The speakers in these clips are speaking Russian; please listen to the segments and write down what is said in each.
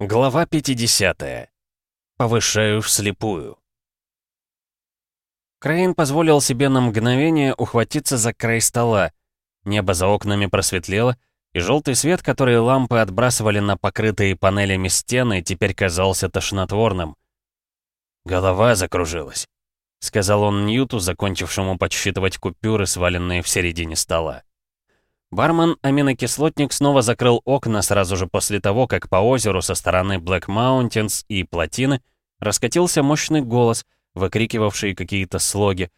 Глава 50. Повышаю вслепую. Крейн позволил себе на мгновение ухватиться за край стола. Небо за окнами просветлело, и желтый свет, который лампы отбрасывали на покрытые панелями стены, теперь казался тошнотворным. «Голова закружилась», — сказал он Ньюту, закончившему подсчитывать купюры, сваленные в середине стола. Бармен-аминокислотник снова закрыл окна сразу же после того, как по озеру со стороны Black Mountains и плотины раскатился мощный голос, выкрикивавший какие-то слоги,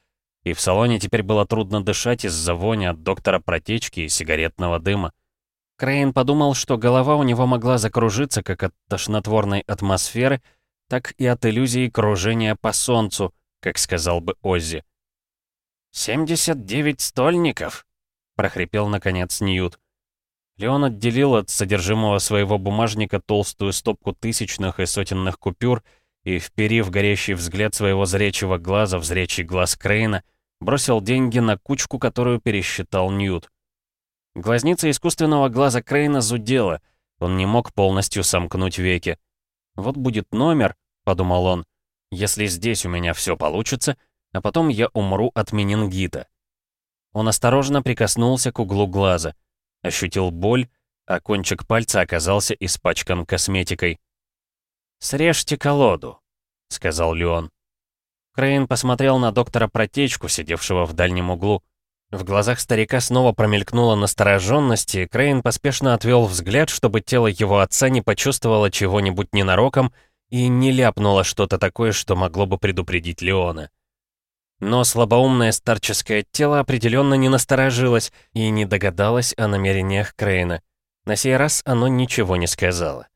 и в салоне теперь было трудно дышать из-за вони от доктора протечки и сигаретного дыма. Крейн подумал, что голова у него могла закружиться как от тошнотворной атмосферы, так и от иллюзии кружения по солнцу, как сказал бы Оззи. «Семьдесят девять стольников!» Прохрипел наконец Ньют. Леон отделил от содержимого своего бумажника толстую стопку тысячных и сотенных купюр и, вперив горящий взгляд своего зрячего глаза в зрячий глаз Крейна, бросил деньги на кучку, которую пересчитал Ньют. Глазница искусственного глаза Крейна зудела, он не мог полностью сомкнуть веки. «Вот будет номер», — подумал он, — «если здесь у меня все получится, а потом я умру от менингита». Он осторожно прикоснулся к углу глаза. Ощутил боль, а кончик пальца оказался испачкан косметикой. «Срежьте колоду», — сказал Леон. Крейн посмотрел на доктора Протечку, сидевшего в дальнем углу. В глазах старика снова промелькнула настороженность, и Крейн поспешно отвел взгляд, чтобы тело его отца не почувствовало чего-нибудь ненароком и не ляпнуло что-то такое, что могло бы предупредить Леона. Но слабоумное старческое тело определенно не насторожилось и не догадалось о намерениях Крейна. На сей раз оно ничего не сказало.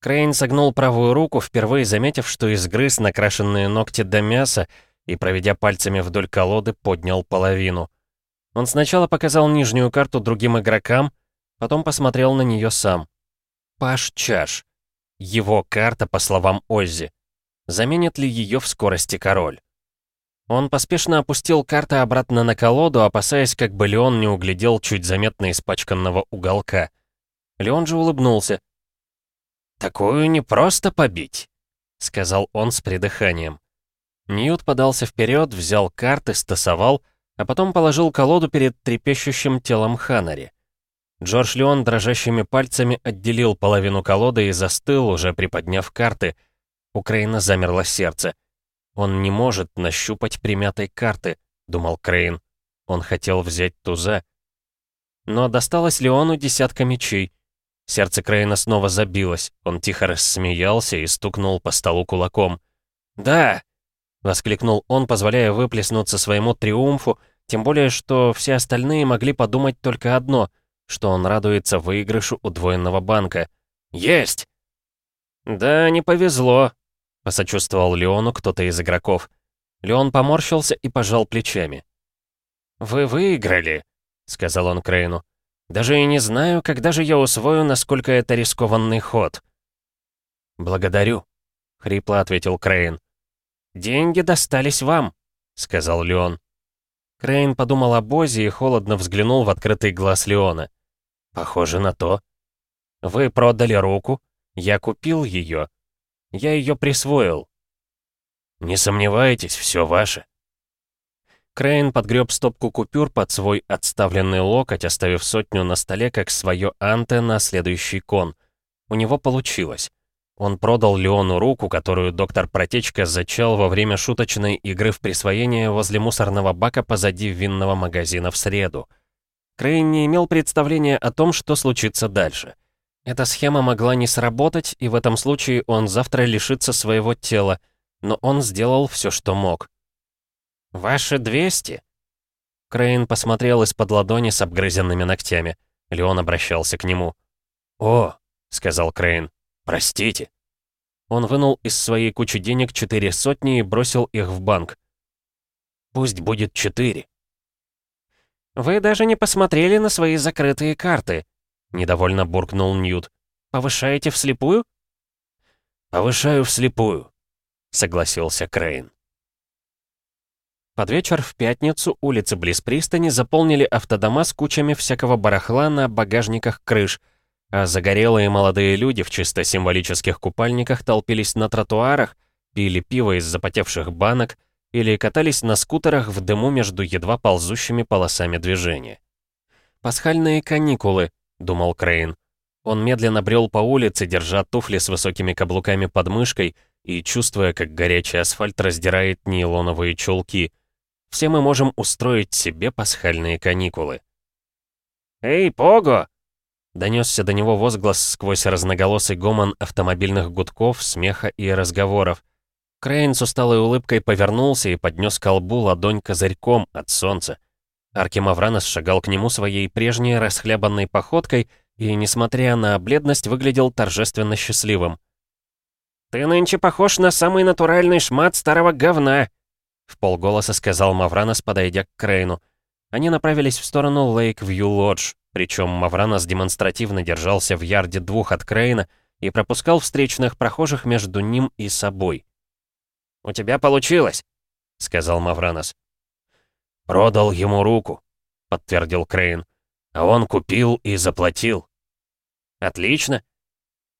Крейн согнул правую руку, впервые заметив, что изгрыз накрашенные ногти до мяса и, проведя пальцами вдоль колоды, поднял половину. Он сначала показал нижнюю карту другим игрокам, потом посмотрел на нее сам. Паш Чаш. Его карта, по словам Оззи. Заменит ли ее в скорости король? Он поспешно опустил карты обратно на колоду, опасаясь, как бы Леон не углядел чуть заметно испачканного уголка. Леон же улыбнулся. «Такую не просто побить», — сказал он с придыханием. Ньют подался вперед, взял карты, стасовал, а потом положил колоду перед трепещущим телом Ханари. Джордж Леон дрожащими пальцами отделил половину колоды и застыл, уже приподняв карты. Украина замерло сердце. «Он не может нащупать примятой карты», — думал Крейн. Он хотел взять туза. Но досталось Леону десятка мечей. Сердце Крейна снова забилось. Он тихо рассмеялся и стукнул по столу кулаком. «Да!» — воскликнул он, позволяя выплеснуться своему триумфу, тем более, что все остальные могли подумать только одно, что он радуется выигрышу удвоенного банка. «Есть!» «Да, не повезло», — посочувствовал Леону кто-то из игроков. Леон поморщился и пожал плечами. «Вы выиграли», — сказал он Крейну. «Даже и не знаю, когда же я усвою, насколько это рискованный ход». «Благодарю», — хрипло ответил Крейн. «Деньги достались вам», — сказал Леон. Крейн подумал о Бозе и холодно взглянул в открытый глаз Леона. «Похоже на то. Вы продали руку, я купил ее, я ее присвоил». «Не сомневайтесь, все ваше». Крейн подгреб стопку купюр под свой отставленный локоть, оставив сотню на столе, как свое анте на следующий кон. У него получилось. Он продал Леону руку, которую доктор Протечка зачал во время шуточной игры в присвоение возле мусорного бака позади винного магазина в среду. Крейн не имел представления о том, что случится дальше. Эта схема могла не сработать, и в этом случае он завтра лишится своего тела, но он сделал все, что мог. «Ваши 200?» Крейн посмотрел из-под ладони с обгрызенными ногтями. Леон обращался к нему. «О», — сказал Крейн, — «простите». Он вынул из своей кучи денег четыре сотни и бросил их в банк. «Пусть будет четыре». «Вы даже не посмотрели на свои закрытые карты», Недовольно буркнул Ньют. «Повышаете вслепую?» «Повышаю вслепую», — согласился Крейн. Под вечер в пятницу улицы близ пристани заполнили автодома с кучами всякого барахла на багажниках крыш, а загорелые молодые люди в чисто символических купальниках толпились на тротуарах, пили пиво из запотевших банок или катались на скутерах в дыму между едва ползущими полосами движения. «Пасхальные каникулы», — думал Крейн. Он медленно брел по улице, держа туфли с высокими каблуками под мышкой и чувствуя, как горячий асфальт раздирает нейлоновые чулки. Все мы можем устроить себе пасхальные каникулы. «Эй, Пого!» Донесся до него возглас сквозь разноголосый гомон автомобильных гудков, смеха и разговоров. Крейн с усталой улыбкой повернулся и поднес колбу ладонь козырьком от солнца. Аркемавранос шагал к нему своей прежней расхлябанной походкой и, несмотря на бледность, выглядел торжественно счастливым. «Ты нынче похож на самый натуральный шмат старого говна!» В полголоса сказал Мавранос, подойдя к Крейну. Они направились в сторону Лейк-Вью-Лодж, причем Мавранос демонстративно держался в ярде двух от Крейна и пропускал встречных прохожих между ним и собой. «У тебя получилось», — сказал Мавранос. «Продал ему руку», — подтвердил Крейн. «А он купил и заплатил». «Отлично.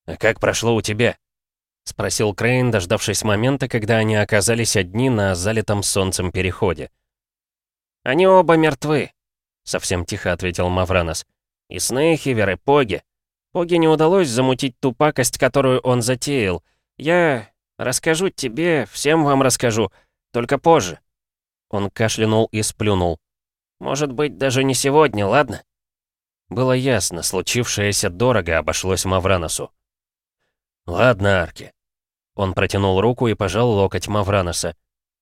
А как прошло у тебя?» — спросил Крейн, дождавшись момента, когда они оказались одни на залитом солнцем переходе. «Они оба мертвы», — совсем тихо ответил Мавранос. «И Снейхивер, и Поги. Поги не удалось замутить ту пакость, которую он затеял. Я расскажу тебе, всем вам расскажу, только позже». Он кашлянул и сплюнул. «Может быть, даже не сегодня, ладно?» Было ясно, случившееся дорого обошлось Мавраносу. «Ладно, Арки». Он протянул руку и пожал локоть Мавраноса.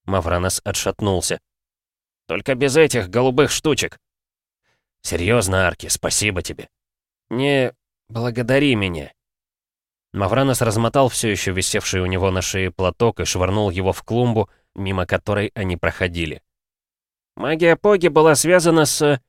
Мавранос отшатнулся. «Только без этих голубых штучек». «Серьезно, Арки, спасибо тебе». «Не благодари меня». Мавранос размотал все еще висевший у него на шее платок и швырнул его в клумбу, мимо которой они проходили. Магия Поги была связана с...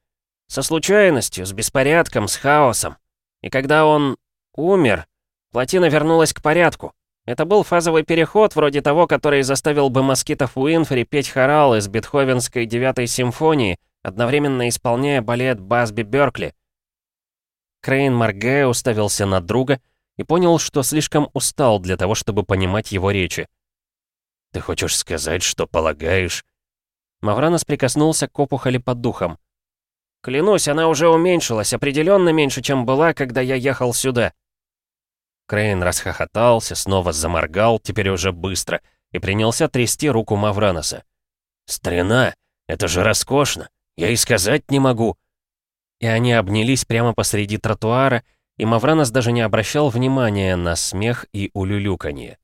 со случайностью, с беспорядком, с хаосом. И когда он умер, плотина вернулась к порядку. Это был фазовый переход, вроде того, который заставил бы москитов Уинфри петь хорал из Бетховенской девятой симфонии, одновременно исполняя балет Басби Бёркли. Крейн моргая уставился на друга и понял, что слишком устал для того, чтобы понимать его речи. «Ты хочешь сказать, что полагаешь...» Мавранос прикоснулся к опухоли под духом. «Клянусь, она уже уменьшилась, определенно меньше, чем была, когда я ехал сюда». Крейн расхохотался, снова заморгал, теперь уже быстро, и принялся трясти руку Мавраноса. «Старина, это же роскошно! Я и сказать не могу!» И они обнялись прямо посреди тротуара, и Мавранос даже не обращал внимания на смех и улюлюканье.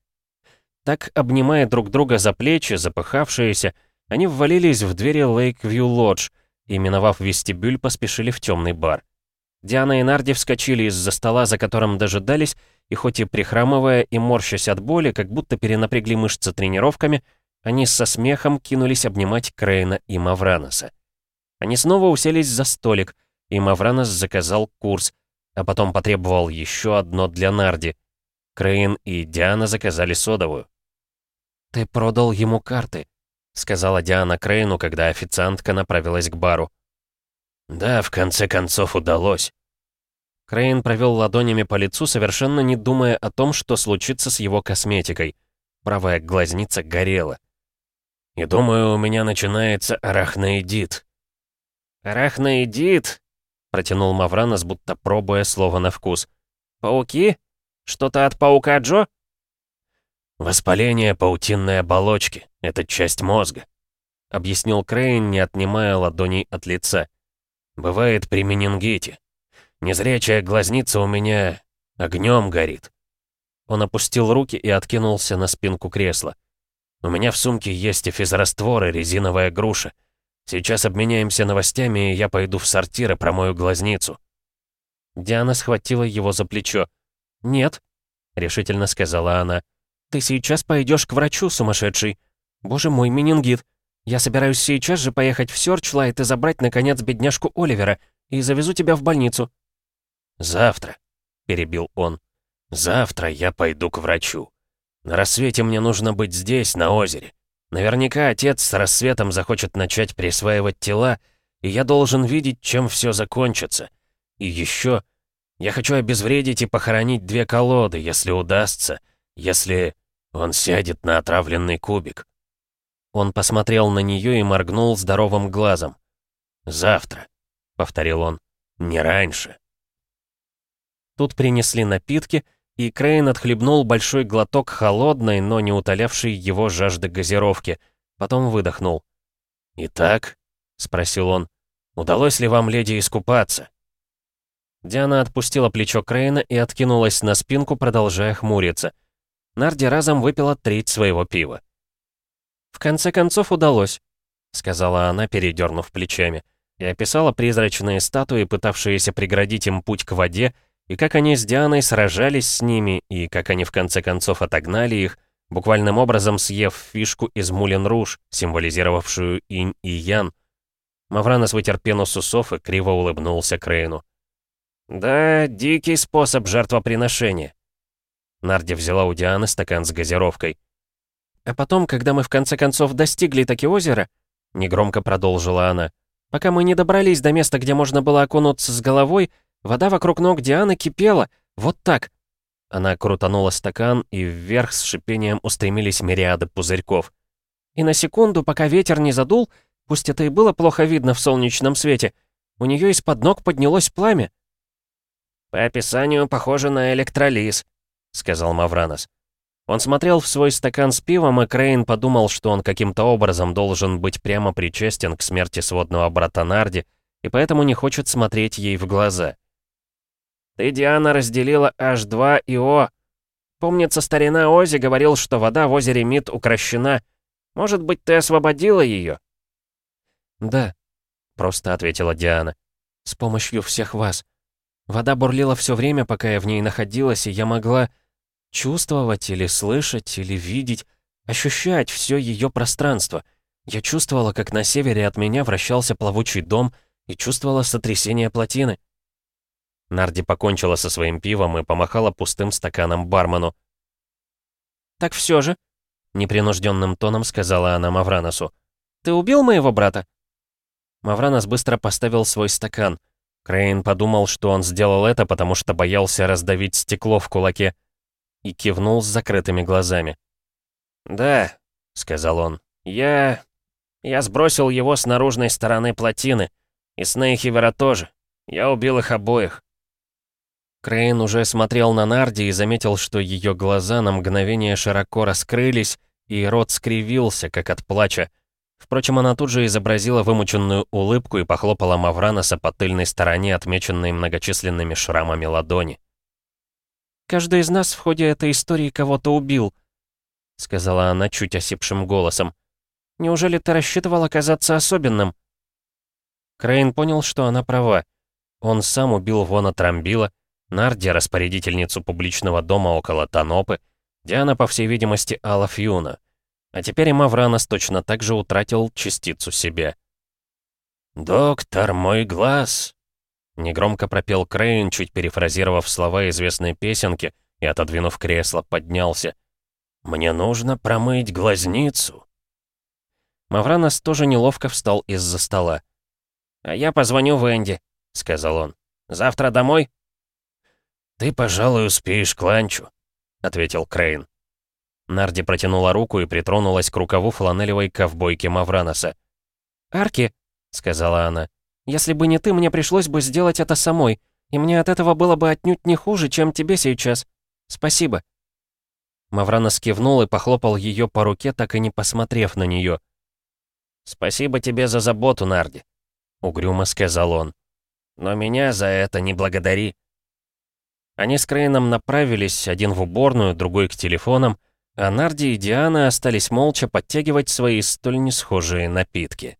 Так, обнимая друг друга за плечи, запыхавшиеся, они ввалились в двери Лейквью Лодж и, миновав вестибюль, поспешили в темный бар. Диана и Нарди вскочили из-за стола, за которым дожидались, и хоть и прихрамывая и морщась от боли, как будто перенапрягли мышцы тренировками, они со смехом кинулись обнимать Крейна и Мавраноса. Они снова уселись за столик, и Мавранос заказал курс, а потом потребовал еще одно для Нарди. Крейн и Диана заказали содовую. «Ты продал ему карты», — сказала Диана Крейну, когда официантка направилась к бару. «Да, в конце концов удалось». Крейн провел ладонями по лицу, совершенно не думая о том, что случится с его косметикой. Правая глазница горела. «И думаю, у меня начинается арахноидит». «Арахноидит?» — протянул Мавранос, будто пробуя слово на вкус. «Пауки? Что-то от паука Джо?» «Воспаление паутинной оболочки — это часть мозга», — объяснил Крейн, не отнимая ладоней от лица. «Бывает при менингите. Незрячая глазница у меня огнем горит». Он опустил руки и откинулся на спинку кресла. «У меня в сумке есть и физраствор, и резиновая груша. Сейчас обменяемся новостями, и я пойду в сортир и промою глазницу». Диана схватила его за плечо. «Нет», — решительно сказала она. «Ты сейчас пойдешь к врачу, сумасшедший. Боже мой, менингит. Я собираюсь сейчас же поехать в Сёрчлайт и забрать, наконец, бедняжку Оливера, и завезу тебя в больницу». «Завтра», — перебил он. «Завтра я пойду к врачу. На рассвете мне нужно быть здесь, на озере. Наверняка отец с рассветом захочет начать присваивать тела, и я должен видеть, чем все закончится. И еще Я хочу обезвредить и похоронить две колоды, если удастся, если он сядет на отравленный кубик». Он посмотрел на нее и моргнул здоровым глазом. «Завтра», — повторил он, — «не раньше». Тут принесли напитки, и Крейн отхлебнул большой глоток холодной, но не утолявшей его жажды газировки. Потом выдохнул. «Итак?» — спросил он. «Удалось ли вам, леди, искупаться?» Диана отпустила плечо Крейна и откинулась на спинку, продолжая хмуриться. Нарди разом выпила треть своего пива. «В конце концов удалось», — сказала она, передернув плечами, и описала призрачные статуи, пытавшиеся преградить им путь к воде, и как они с Дианой сражались с ними, и как они в конце концов отогнали их, буквальным образом съев фишку из Мулен Руж, символизировавшую инь и ян. Мавранос вытер пену с усов и криво улыбнулся Крейну. «Да, дикий способ жертвоприношения». Нарди взяла у Дианы стакан с газировкой. «А потом, когда мы в конце концов достигли таки озера», — негромко продолжила она, «пока мы не добрались до места, где можно было окунуться с головой, Вода вокруг ног Дианы кипела. Вот так. Она крутанула стакан, и вверх с шипением устремились мириады пузырьков. И на секунду, пока ветер не задул, пусть это и было плохо видно в солнечном свете, у нее из-под ног поднялось пламя. «По описанию похоже на электролиз», — сказал Мавранос. Он смотрел в свой стакан с пивом, и Крейн подумал, что он каким-то образом должен быть прямо причастен к смерти сводного брата Нарди, и поэтому не хочет смотреть ей в глаза. Ты, Диана, разделила H2 и O. Помнится, старина Ози говорил, что вода в озере Мид укращена. Может быть, ты освободила ее? Да, просто ответила Диана. С помощью всех вас. Вода бурлила все время, пока я в ней находилась, и я могла чувствовать или слышать, или видеть, ощущать все ее пространство. Я чувствовала, как на севере от меня вращался плавучий дом, и чувствовала сотрясение плотины. Нарди покончила со своим пивом и помахала пустым стаканом бармену. «Так все же», — непринужденным тоном сказала она Мавраносу, «ты убил моего брата?» Мавранос быстро поставил свой стакан. Крейн подумал, что он сделал это, потому что боялся раздавить стекло в кулаке, и кивнул с закрытыми глазами. «Да», — сказал он, — «я... я сбросил его с наружной стороны плотины, и Снейхивера тоже. Я убил их обоих». Крейн уже смотрел на Нарди и заметил, что ее глаза на мгновение широко раскрылись, и рот скривился, как от плача. Впрочем, она тут же изобразила вымученную улыбку и похлопала Мавраноса по тыльной стороне, отмеченной многочисленными шрамами ладони. «Каждый из нас в ходе этой истории кого-то убил», — сказала она чуть осипшим голосом. «Неужели ты рассчитывал оказаться особенным?» Крейн понял, что она права. Он сам убил Вона Трамбила, Нарди, распорядительницу публичного дома около Танопы, Диана, по всей видимости, Алла Фьюна. А теперь и Мавранос точно так же утратил частицу себя. «Доктор, мой глаз!» Негромко пропел Крейн, чуть перефразировав слова известной песенки, и, отодвинув кресло, поднялся. «Мне нужно промыть глазницу!» Мавранос тоже неловко встал из-за стола. «А я позвоню Венди», — сказал он. «Завтра домой?» «Ты, пожалуй, успеешь к ланчу», — ответил Крейн. Нарди протянула руку и притронулась к рукаву фланелевой ковбойки Мавраноса. «Арки», — сказала она, — «если бы не ты, мне пришлось бы сделать это самой, и мне от этого было бы отнюдь не хуже, чем тебе сейчас. Спасибо». Мавранос кивнул и похлопал ее по руке, так и не посмотрев на нее. «Спасибо тебе за заботу, Нарди», — угрюмо сказал он. «Но меня за это не благодари». Они с Крейном направились, один в уборную, другой к телефонам, а Нарди и Диана остались молча подтягивать свои столь несхожие напитки.